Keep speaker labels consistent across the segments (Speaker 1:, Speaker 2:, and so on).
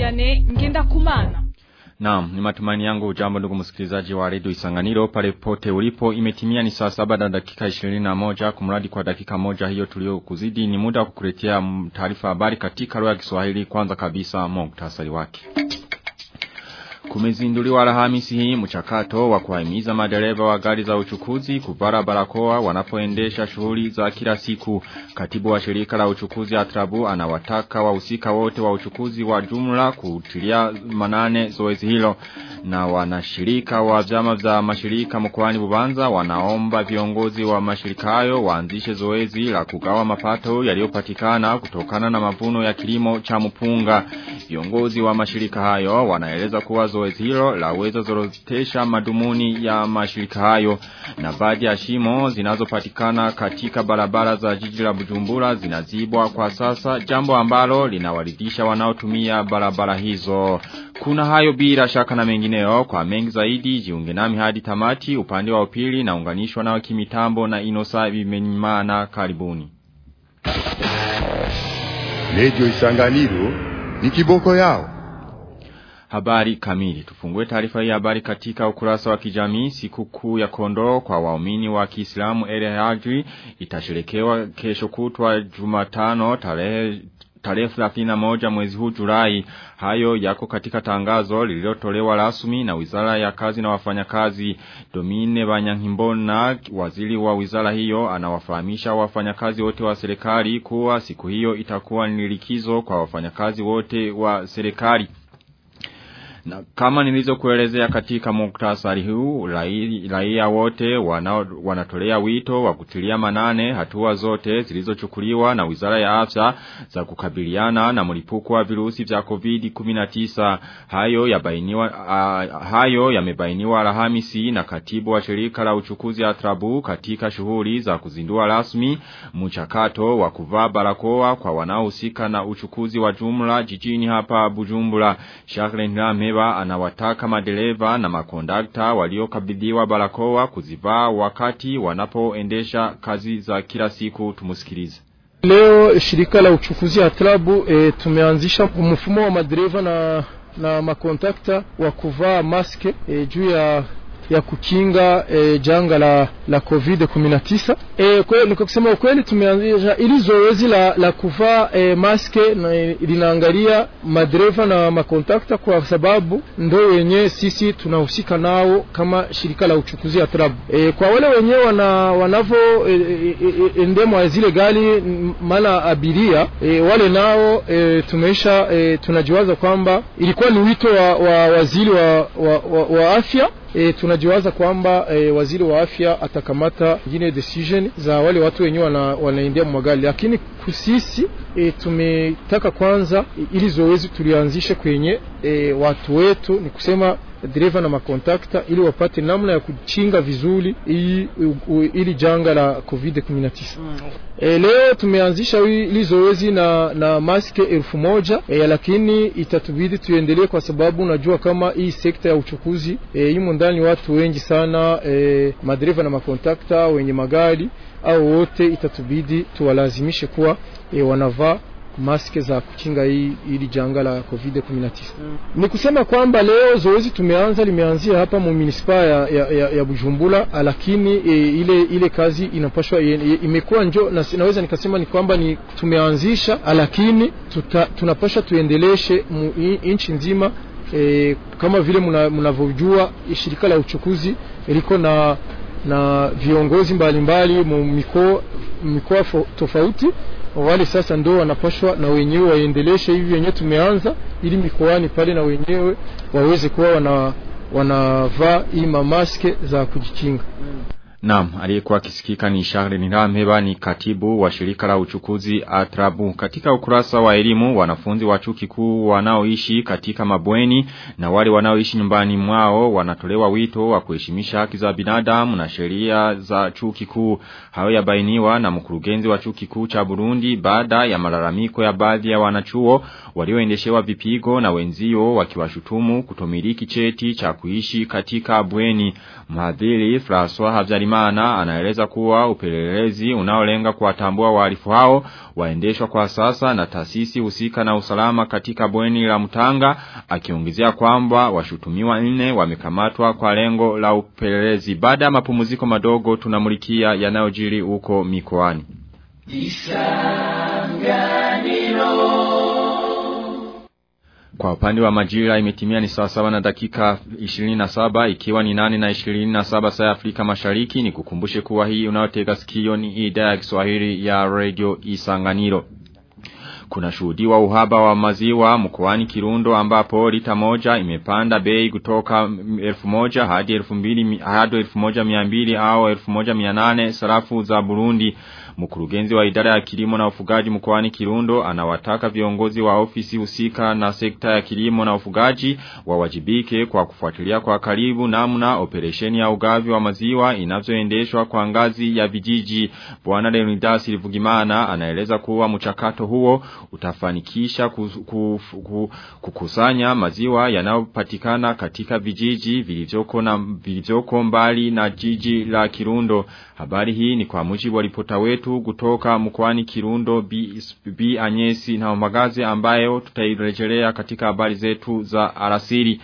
Speaker 1: Vianney Ngenda Kumana.
Speaker 2: Naam, ni matumaini yangu ujambo ndugu msikilizaji wa Radio Isanganiro pale pote ulipo imetimia ni saa saba na dakika 21 kumradi kwa dakika moja hiyo tulio kuzidi ni muda wa kukuletea taarifa habari katika lugha ya Kiswahili kwanza kabisa muktasari wake. Kumezinduliwa Alhamisi hii mchakato wa kuhimiza madereva wa gari za uchukuzi kuvara barakoa wanapoendesha shughuli za kila siku. Katibu wa shirika la uchukuzi Atrabu anawataka wahusika wote wa uchukuzi wa jumla kutilia manane zoezi hilo na wanashirika wa vyama vya mashirika mkoani Bubanza wanaomba viongozi wa mashirika hayo waanzishe zoezi la kugawa mapato yaliyopatikana kutokana na mavuno ya kilimo cha mpunga. Viongozi wa mashirika hayo wanaeleza kuwa zoezi hilo laweza zorotesha madumuni ya mashirika hayo na baadhi ya shimo zinazopatikana katika barabara za jiji la Bujumbura zinazibwa kwa sasa jambo ambalo linawaridhisha wanaotumia barabara hizo. Kuna hayo bila shaka na mengineo kwa mengi zaidi jiunge nami hadi tamati upande wa upili na unganishwa na kimitambo na inosa vimenimana karibuni.
Speaker 3: Lejo Isanganiro ni kiboko yao.
Speaker 2: Habari kamili. Tufungue taarifa hii habari katika ukurasa wa kijamii siku kuu ya kondoo kwa waumini wa Kiislamu Hajri itasherekewa kesho kutwa Jumatano tarehe tarehe 31 mwezi huu Julai. Hayo yako katika tangazo lililotolewa rasmi na Wizara ya Kazi na Wafanyakazi. Domine Banyankimbona, waziri wa wizara hiyo, anawafahamisha wafanyakazi wote wa serikali kuwa siku hiyo itakuwa ni likizo kwa wafanyakazi wote wa serikali. Na kama nilizokuelezea katika muktasari huu, rai- raia wote wana, wanatolea wito wa kutilia manane hatua zote zilizochukuliwa na Wizara ya Afya za kukabiliana na mlipuko wa virusi vya COVID-19. Hayo yabainiwa uh, hayo yamebainiwa Alhamisi na katibu wa shirika la uchukuzi Atrabu katika shughuli za kuzindua rasmi mchakato wa kuvaa barakoa kwa wanaohusika na uchukuzi wa jumla jijini hapa Bujumbura. Jacqueline Rameba anawataka madereva na makondakta waliokabidhiwa barakoa kuzivaa wakati wanapoendesha kazi za kila siku tumusikilize.
Speaker 4: Leo shirika la uchukuzi Atrabu e, tumeanzisha mfumo wa madereva na, na makontakta wa kuvaa maske e, juu ya ya kukinga e, janga la la COVID 19. E, kwa kusema ukweli tumeanzisha ili zoezi la, la kuvaa e, maske na, linaangalia madereva na makontakta kwa sababu ndo wenye sisi tunahusika nao kama shirika la uchukuzi ya Trabu. E, kwa wale wenyewe wana wanavo e, e, e, endemwa zile gari mala abiria e, wale nao e, tumeisha e, tunajiwaza kwamba ilikuwa ni wito wa, wa waziri wa, wa, wa, wa afya E, tunajiwaza kwamba e, waziri wa afya atakamata ingine decision za wale watu wenyewe wana, wanaendea mwagali, lakini kusisi e, tumetaka kwanza e, ili zoezi tulianzishe kwenye e, watu wetu, ni kusema dereva na makontakta ili wapate namna ya kuchinga vizuri ili, ili janga la COVID 19. Mm. E, leo tumeanzisha hili zoezi na, na maske elfu moja e, lakini itatubidi tuendelee kwa sababu unajua kama hii sekta ya uchukuzi e, imo ndani watu wengi sana e, madereva na makontakta wenye magari au wote itatubidi tuwalazimishe kuwa e, wanavaa maske za kuchinga hii ili janga la COVID 19. Mm. Ni kusema kwamba leo zoezi tumeanza limeanzia hapa mu munisipa ya, ya, ya, ya Bujumbura, lakini e, ile ile kazi inapashwa imekuwa njo na, naweza nikasema ni kwamba ni tumeanzisha, lakini tunapasha tuendeleshe nchi nzima e, kama vile mnavyojua shirika la uchukuzi liko na na viongozi mbalimbali mu mikoa tofauti wale sasa ndo wanapashwa na wenyewe waendeleshe hivi wenyewe tumeanza, ili mikoani pale na wenyewe waweze kuwa wana wanavaa hii mamaske za kujikinga.
Speaker 2: Naam, aliyekuwa kisikika ni Charles Niramheba ni katibu wa shirika la uchukuzi Atrabu. Katika ukurasa wa elimu, wanafunzi wa chuo kikuu wanaoishi katika mabweni na wale wanaoishi nyumbani mwao wanatolewa wito wa kuheshimisha haki za binadamu na sheria za chuo kikuu. Hayo yabainiwa na mkurugenzi wa chuo kikuu cha Burundi baada ya malalamiko ya baadhi ya wanachuo walioendeshewa vipigo na wenzio wakiwashutumu kutomiliki cheti cha kuishi katika bweni. Mhadhiri François Havyarimana anaeleza kuwa upelelezi unaolenga kuwatambua wahalifu hao waendeshwa kwa sasa na taasisi husika na usalama katika bweni la Mtanga akiongezea kwamba washutumiwa nne wamekamatwa kwa lengo la upelelezi. Baada ya mapumziko madogo tunamulikia yanayojiri huko mikoani. Kwa upande wa majira imetimia ni saa saba na dakika 27 ikiwa ni nane na 27 saa Afrika mashariki ni kukumbushe kuwa hii unayotega sikio ni idhaa ya Kiswahili ya Radio Isanganiro. Kuna shuhudiwa uhaba wa maziwa mkoani Kirundo ambapo lita moja imepanda bei kutoka elfu moja hadi elfu mbili hadi elfu moja miambili au elfu moja mia nane sarafu za Burundi. Mkurugenzi wa idara ya kilimo na ufugaji mkoani Kirundo anawataka viongozi wa ofisi husika na sekta ya kilimo na ufugaji wawajibike kwa kufuatilia kwa karibu namna operesheni ya ugavi wa maziwa inavyoendeshwa kwa ngazi ya vijiji. Bwana Leonidas Livugimana anaeleza kuwa mchakato huo utafanikisha kukusanya maziwa yanayopatikana katika vijiji vilivyoko na vilivyoko mbali na jiji la Kirundo. Habari hii ni kwa mujibu wa ripota wetu kutoka mkoani Kirundo B, B Anyesi na Magazi ambayo tutairejelea katika habari zetu za alasiri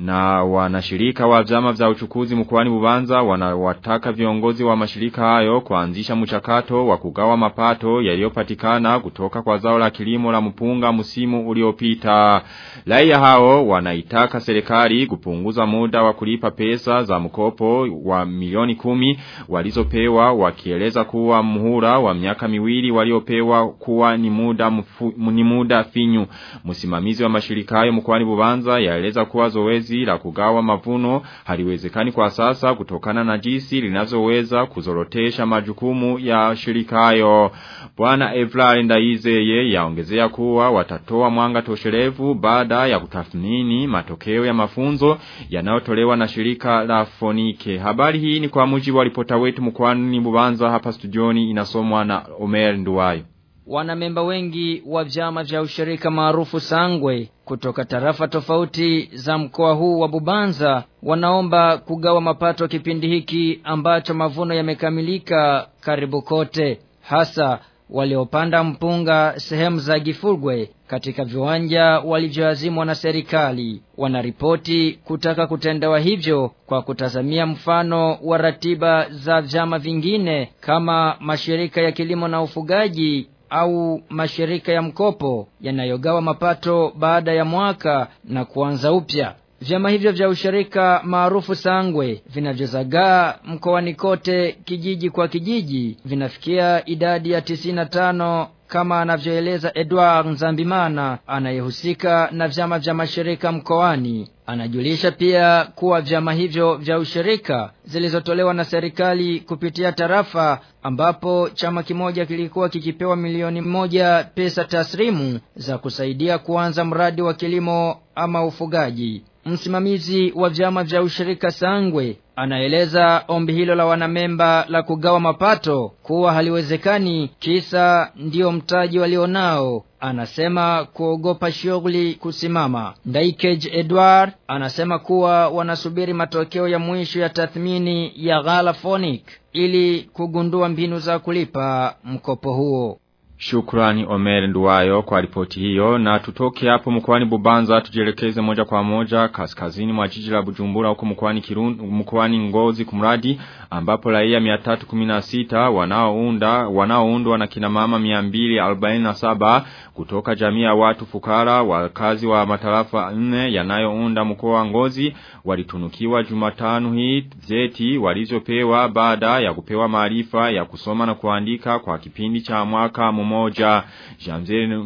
Speaker 2: na wanashirika wa vyama vya uchukuzi mkoani Bubanza wanawataka viongozi wa mashirika hayo kuanzisha mchakato wa kugawa mapato yaliyopatikana kutoka kwa zao la kilimo la mpunga msimu uliopita. Raia hao wanaitaka serikali kupunguza muda wa kulipa pesa za mkopo wa milioni kumi walizopewa wakieleza kuwa muhula wa miaka miwili waliopewa kuwa ni muda mfu, ni muda finyu. Msimamizi wa mashirika hayo mkoani Bubanza yaeleza kuwa zoezi zoezi la kugawa mavuno haliwezekani kwa sasa kutokana na jinsi linazoweza kuzorotesha majukumu ya shirikayo. Bwana Evlar Ndaizeye yaongezea kuwa watatoa mwanga tosherevu baada ya kutathmini matokeo ya mafunzo yanayotolewa na shirika la Fonike. Habari hii ni kwa mujibu wa ripota wetu mkoani Bubanza hapa studioni inasomwa na Omer Nduwayo.
Speaker 5: Wanamemba wengi wa vyama vya ushirika maarufu Sangwe kutoka tarafa tofauti za mkoa huu wa Bubanza wanaomba kugawa mapato kipindi hiki ambacho mavuno yamekamilika karibu kote hasa waliopanda mpunga sehemu za gifugwe katika viwanja walivyoazimwa na serikali. Wanaripoti kutaka kutendewa hivyo kwa kutazamia mfano wa ratiba za vyama vingine kama mashirika ya kilimo na ufugaji au mashirika ya mkopo yanayogawa mapato baada ya mwaka na kuanza upya. Vyama hivyo vya ushirika maarufu sangwe vinavyozagaa mkoani kote kijiji kwa kijiji vinafikia idadi ya 95 kama anavyoeleza Edward Nzambimana anayehusika na vyama vya mashirika mkoani anajulisha pia kuwa vyama hivyo vya ushirika zilizotolewa na serikali kupitia tarafa ambapo chama kimoja kilikuwa kikipewa milioni moja pesa taslimu za kusaidia kuanza mradi wa kilimo ama ufugaji. Msimamizi wa vyama vya ushirika Sangwe anaeleza ombi hilo la wanamemba la kugawa mapato kuwa haliwezekani kisa ndiyo mtaji walionao anasema kuogopa shughuli kusimama. Ndaikej Edward anasema kuwa wanasubiri matokeo ya mwisho ya tathmini ya Ghala Phonic ili kugundua mbinu za kulipa mkopo huo.
Speaker 2: Shukrani Omer Nduwayo kwa ripoti hiyo. Na tutoke hapo mkoani Bubanza tujielekeze moja kwa moja kaskazini mwa jiji la Bujumbura huko mkoani Kirundo mkoani Ngozi kumradi ambapo raia 316 wanaounda wanaoundwa na kina mama 247 kutoka jamii ya watu fukara wakazi wa matarafa 4 yanayounda mkoa wa Ngozi walitunukiwa Jumatano hii vyeti walizopewa baada ya kupewa maarifa ya kusoma na kuandika kwa kipindi cha mwaka mmoja. Jamzeli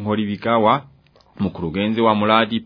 Speaker 2: Ngolivikawa Mkurugenzi wa mradi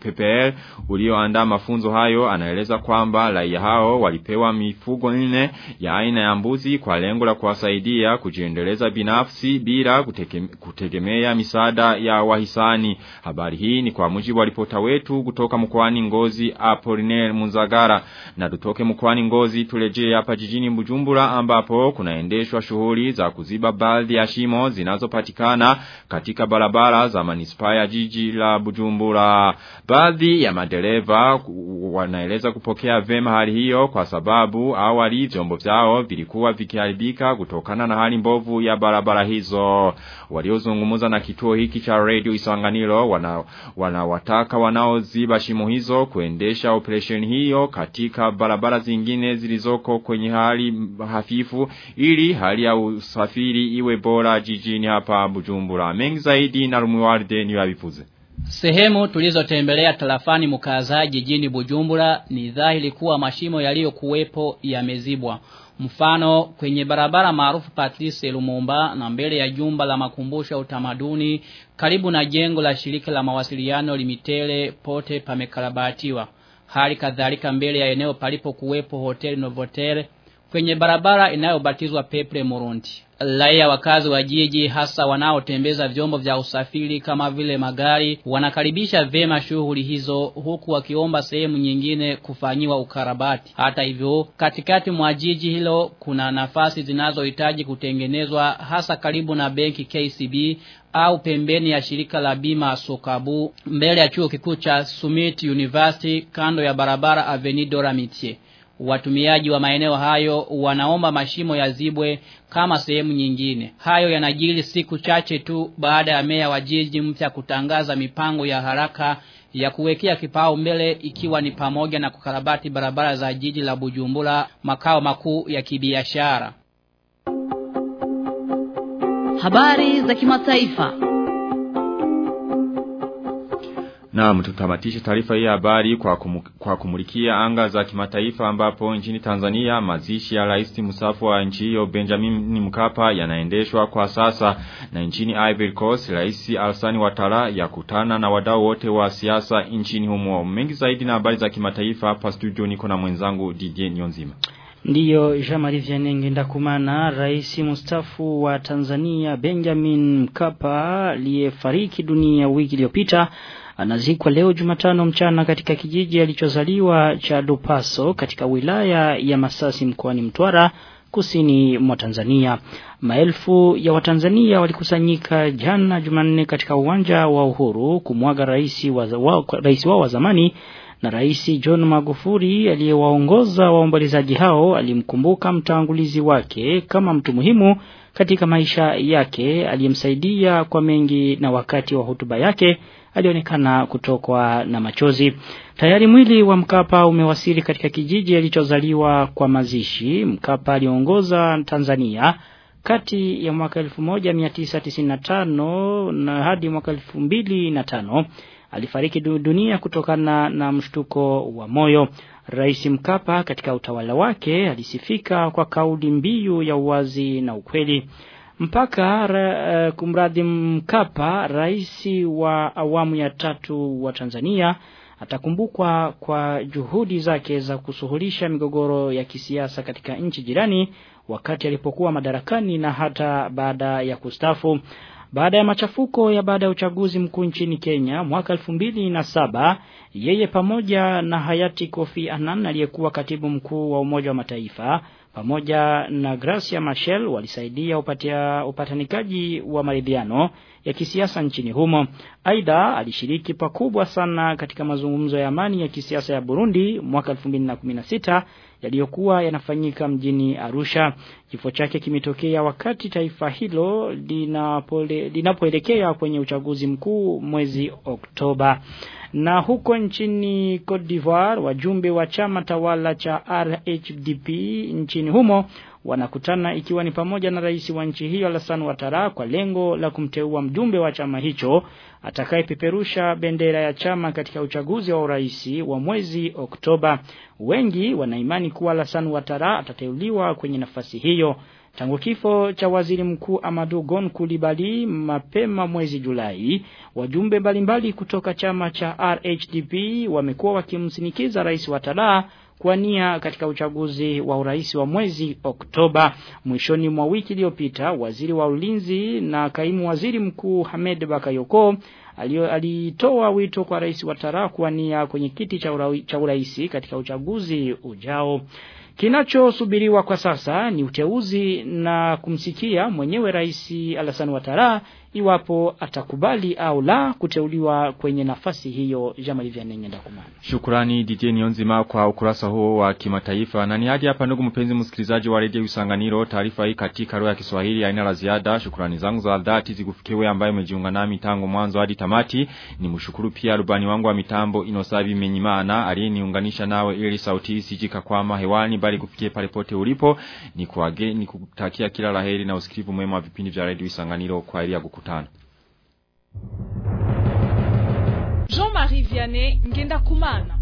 Speaker 2: PPL ulioandaa mafunzo hayo anaeleza kwamba raia hao walipewa mifugo nne ya aina ya mbuzi kwa lengo la kuwasaidia kujiendeleza binafsi bila kuteke, kutegemea misaada ya wahisani. Habari hii ni kwa mujibu wa ripota wetu kutoka mkoani Ngozi Apollinaire Munzagara na tutoke mkoani Ngozi turejee hapa jijini Bujumbura ambapo kunaendeshwa shughuli za kuziba baadhi ya shimo zinazopatikana katika barabara za manispaa ya jiji la Bujumbura. Baadhi ya madereva wanaeleza kupokea vema hali hiyo kwa sababu awali vyombo vyao vilikuwa vikiharibika kutokana na hali mbovu ya barabara hizo. Waliozungumza na kituo hiki cha Radio Isanganiro wana, wanawataka wanaoziba shimo hizo kuendesha operation hiyo katika barabara zingine zilizoko kwenye hali hafifu ili hali ya usafiri iwe bora jijini hapa Bujumbura. Mengi zaidi na Rumuwarde ni wabifuze.
Speaker 6: Sehemu tulizotembelea tarafani mukaza jijini Bujumbura ni dhahiri kuwa mashimo yaliyokuwepo yamezibwa. Mfano kwenye barabara maarufu Patrice Lumumba na mbele ya jumba la makumbusho ya utamaduni karibu na jengo la shirika la mawasiliano limitele pote pamekarabatiwa. Hali kadhalika mbele ya eneo palipo kuwepo hoteli Novotel kwenye barabara inayobatizwa Peple Moronti. Raia wakazi wa jiji hasa wanaotembeza vyombo vya usafiri kama vile magari wanakaribisha vema shughuli hizo huku wakiomba sehemu nyingine kufanyiwa ukarabati. Hata hivyo katikati mwa jiji hilo kuna nafasi zinazohitaji kutengenezwa hasa karibu na benki KCB au pembeni ya shirika la bima Sokabu mbele ya chuo kikuu cha Summit University kando ya barabara Avenue Doramitier. Watumiaji wa maeneo hayo wanaomba mashimo yazibwe kama sehemu nyingine. Hayo yanajiri siku chache tu baada ya meya wa jiji mpya kutangaza mipango ya haraka ya kuwekea kipao mbele ikiwa ni pamoja na kukarabati barabara za jiji la Bujumbura makao makuu ya kibiashara.
Speaker 7: Habari za kimataifa.
Speaker 2: Na mtutamatisha taarifa hii habari kwa, kumu, kwa kumulikia anga za kimataifa ambapo nchini Tanzania mazishi ya rais msafu wa nchi hiyo Benjamin Mkapa yanaendeshwa kwa sasa na nchini Ivory Coast rais Alsani Watara yakutana na wadau wote wa siasa nchini humo. Mengi zaidi na habari za kimataifa hapa studio niko na mwenzangu Didier Nyonzima.
Speaker 8: Ndiyo Jean-Marie Vianney ndakumana rais mustafu wa Tanzania Benjamin Mkapa aliyefariki dunia wiki iliyopita anazikwa leo Jumatano mchana katika kijiji alichozaliwa cha Lupaso katika wilaya ya Masasi mkoani Mtwara kusini mwa Tanzania. Maelfu ya Watanzania walikusanyika jana Jumanne katika uwanja wa Uhuru kumwaga rais wa, wa, rais wao wa zamani na rais John Magufuli aliyewaongoza waombolezaji hao alimkumbuka mtangulizi wake kama mtu muhimu katika maisha yake aliyemsaidia kwa mengi na wakati wa hotuba yake alionekana kutokwa na machozi. Tayari mwili wa Mkapa umewasili katika kijiji alichozaliwa kwa mazishi. Mkapa aliongoza Tanzania kati ya mwaka 1995 na hadi mwaka 2005 alifariki dunia kutokana na mshtuko wa moyo. Rais Mkapa katika utawala wake alisifika kwa kauli mbiu ya uwazi na ukweli. Mpaka uh, kumradhi Mkapa rais wa awamu ya tatu wa Tanzania atakumbukwa kwa juhudi zake za kusuhulisha migogoro ya kisiasa katika nchi jirani wakati alipokuwa madarakani na hata baada ya kustafu. Baada ya machafuko ya baada ya uchaguzi mkuu nchini Kenya mwaka na saba yeye pamoja na hayati Kofi Annan aliyekuwa katibu mkuu wa Umoja wa Mataifa pamoja na Gracia Machel walisaidia upatia, upatanikaji wa maridhiano ya kisiasa nchini humo. Aidha alishiriki pakubwa sana katika mazungumzo ya amani ya kisiasa ya Burundi mwaka 2016 yaliyokuwa yanafanyika mjini Arusha. Kifo chake kimetokea wakati taifa hilo linapoelekea kwenye uchaguzi mkuu mwezi Oktoba. Na huko nchini Cote d'Ivoire wajumbe wa chama tawala cha RHDP nchini humo wanakutana ikiwa ni pamoja na rais wa nchi hiyo Alassane Ouattara kwa lengo la kumteua mjumbe wa chama hicho atakayepeperusha bendera ya chama katika uchaguzi wa urais wa mwezi Oktoba. Wengi wanaimani kuwa Alassane Ouattara atateuliwa kwenye nafasi hiyo. Tangu kifo cha waziri mkuu Amadu Gon Kulibali mapema mwezi Julai, wajumbe mbalimbali kutoka chama cha RHDP wamekuwa wakimsinikiza rais wa Talaa kwa nia katika uchaguzi wa urais wa mwezi Oktoba. Mwishoni mwa wiki iliyopita, waziri wa ulinzi na kaimu waziri mkuu Hamed Bakayoko alitoa wito kwa rais wa Taraa kwa nia kwenye kiti cha uraisi katika uchaguzi ujao. Kinachosubiriwa kwa sasa ni uteuzi na kumsikia mwenyewe rais Alassane Ouattara iwapo atakubali au la kuteuliwa kwenye nafasi hiyo Jamali Vyanengenda Ndakumana.
Speaker 2: Shukrani DJ Nionzima kwa ukurasa huo wa kimataifa. Na ni hadi hapa ndugu mpenzi msikilizaji wa Radio Usanganiro taarifa hii katika lugha ya Kiswahili haina la ziada. Shukrani zangu za dhati zikufikie wewe ambaye umejiunga nami tangu mwanzo hadi tamati. Nimshukuru pia rubani wangu wa mitambo Inosabi Menyimana aliyeniunganisha nawe ili sauti sijika hewani kufikie pale pote ulipo. Ni kuage ni kutakia kila la heri na usikivu mwema wa vipindi vya Radio Isanganiro kwa ajili ya kukutana.
Speaker 1: Jean-Marie Vianney ngenda kumana